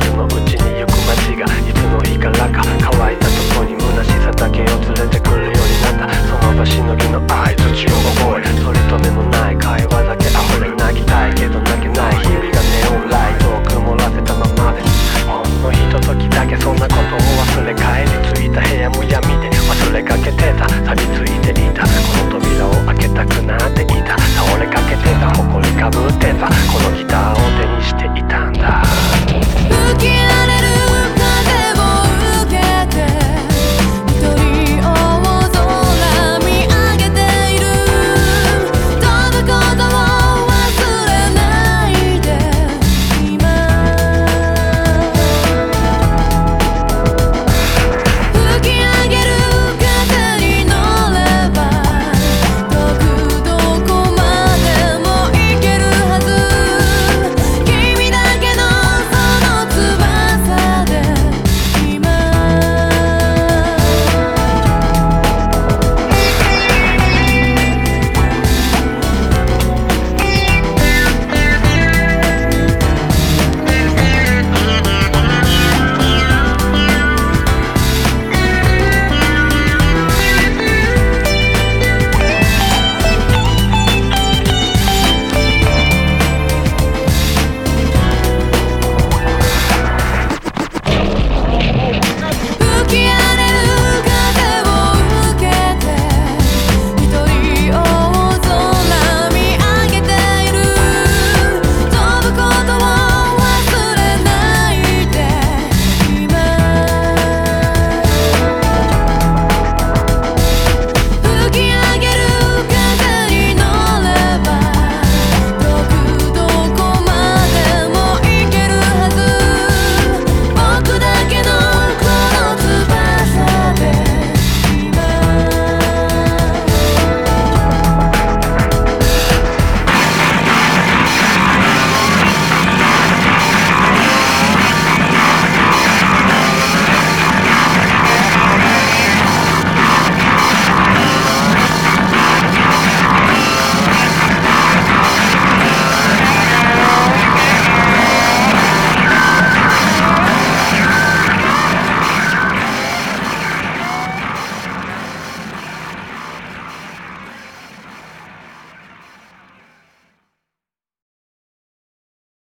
夏のうちに行く街がいつの日からか乾いたとこに虚しさだけを連れてくるようになったその場しのぎの合図地を覚え取り留めもない会話だけ溢れ泣きたいけど泣けない日々がネオンライトを曇らせたままでほんのひとときだけそんなことを忘れ帰り着いた部屋も闇で忘れかけてた錆びつい